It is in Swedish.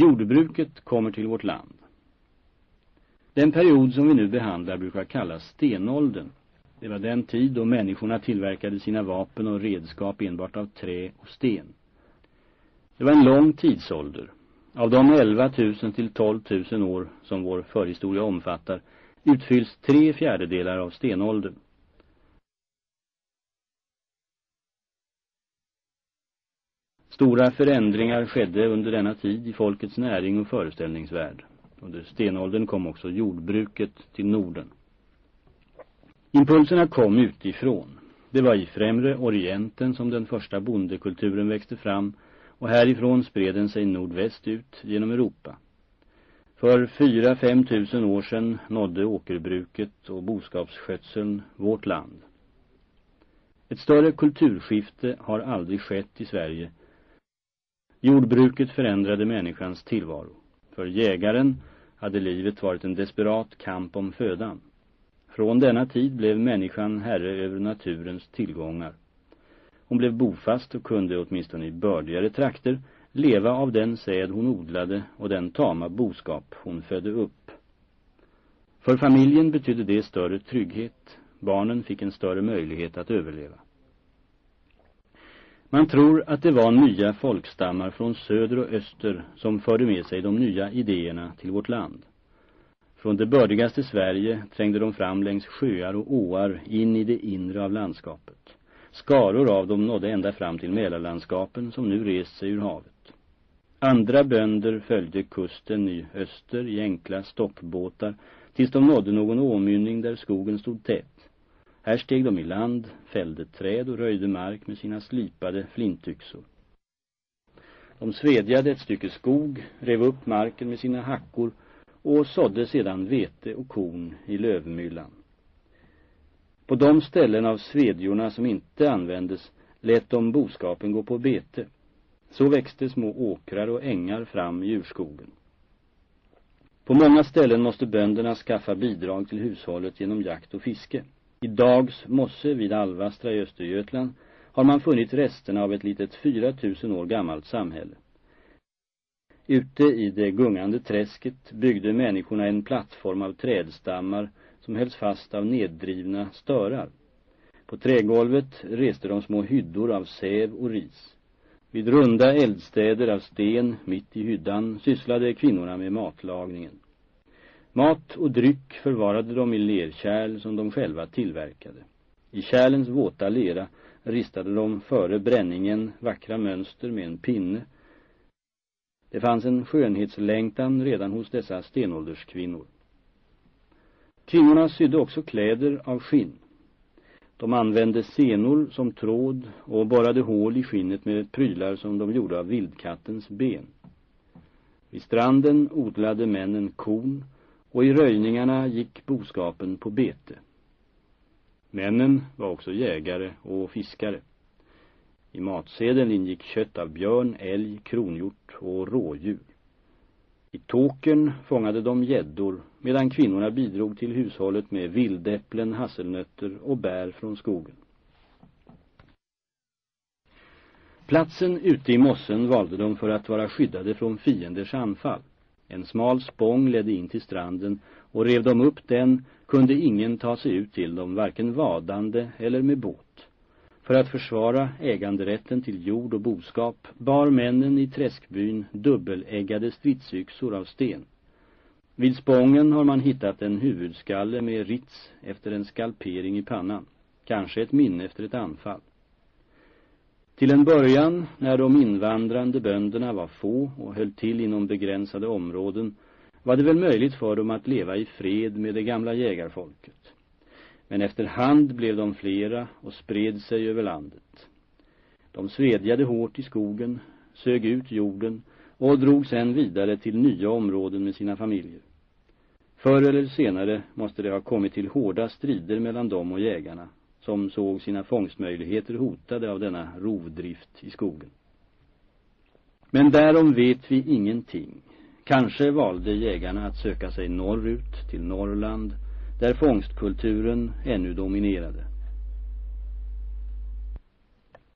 Jordbruket kommer till vårt land. Den period som vi nu behandlar brukar kallas stenåldern. Det var den tid då människorna tillverkade sina vapen och redskap enbart av trä och sten. Det var en lång tidsålder. Av de 11 000 till 12 000 år som vår förhistoria omfattar utfylls tre fjärdedelar av stenåldern. Stora förändringar skedde under denna tid i folkets näring och föreställningsvärld. Under stenåldern kom också jordbruket till Norden. Impulserna kom utifrån. Det var i främre Orienten som den första bondekulturen växte fram och härifrån spred den sig nordväst ut genom Europa. För fyra, fem tusen år sedan nådde åkerbruket och boskapsskötseln vårt land. Ett större kulturskifte har aldrig skett i Sverige. Jordbruket förändrade människans tillvaro. För jägaren hade livet varit en desperat kamp om födan. Från denna tid blev människan herre över naturens tillgångar. Hon blev bofast och kunde åtminstone i bördigare trakter leva av den säd hon odlade och den tama boskap hon födde upp. För familjen betydde det större trygghet. Barnen fick en större möjlighet att överleva. Man tror att det var nya folkstammar från söder och öster som förde med sig de nya idéerna till vårt land. Från det bördigaste Sverige trängde de fram längs sjöar och åar in i det inre av landskapet. Skaror av dem nådde ända fram till Mälarlandskapen som nu rest sig ur havet. Andra bönder följde kusten i öster i enkla stoppbåtar tills de nådde någon åmynning där skogen stod tät. Här steg de i land, fällde träd och röjde mark med sina slipade flintyxor. De svedjade ett stycke skog, rev upp marken med sina hackor och sådde sedan vete och korn i lövmyllan. På de ställen av svedjorna som inte användes lät de boskapen gå på bete. Så växte små åkrar och ängar fram i urskogen. På många ställen måste bönderna skaffa bidrag till hushållet genom jakt och fiske. I Dags mosse vid Alvastra i Östergötland har man funnit resterna av ett litet 4000 år gammalt samhälle. Ute i det gungande träsket byggde människorna en plattform av trädstammar som hölls fast av neddrivna störar. På trägolvet reste de små hyddor av säv och ris. Vid runda eldstäder av sten mitt i hyddan sysslade kvinnorna med matlagningen. Mat och dryck förvarade de i lerkärl som de själva tillverkade. I kärlens våta lera ristade de före bränningen vackra mönster med en pinne. Det fanns en skönhetslängtan redan hos dessa stenålderskvinnor. Kvinnorna sydde också kläder av skinn. De använde senor som tråd och borrade hål i skinnet med prylar som de gjorde av vildkattens ben. Vid stranden odlade männen korn och i röjningarna gick boskapen på bete. Männen var också jägare och fiskare. I matsedeln ingick kött av björn, älg, kronhjort och rådjur. I tåken fångade de gäddor medan kvinnorna bidrog till hushållet med vildäpplen, hasselnötter och bär från skogen. Platsen ute i mossen valde de för att vara skyddade från fienders anfall. En smal spång ledde in till stranden och rev de upp den kunde ingen ta sig ut till dem varken vadande eller med båt. För att försvara äganderätten till jord och boskap bar männen i träskbyn dubbeläggade stridsyxor av sten. Vid spången har man hittat en huvudskalle med rits efter en skalpering i pannan. Kanske ett minne efter ett anfall. Till en början, när de invandrande bönderna var få och höll till inom begränsade områden, var det väl möjligt för dem att leva i fred med det gamla jägarfolket. Men efterhand blev de flera och spred sig över landet. De svedjade hårt i skogen, sög ut jorden och drog sedan vidare till nya områden med sina familjer. Förr eller senare måste det ha kommit till hårda strider mellan dem och jägarna, som såg sina fångstmöjligheter hotade av denna rovdrift i skogen. Men därom vet vi ingenting. Kanske valde jägarna att söka sig norrut till Norrland där fångstkulturen ännu dominerade.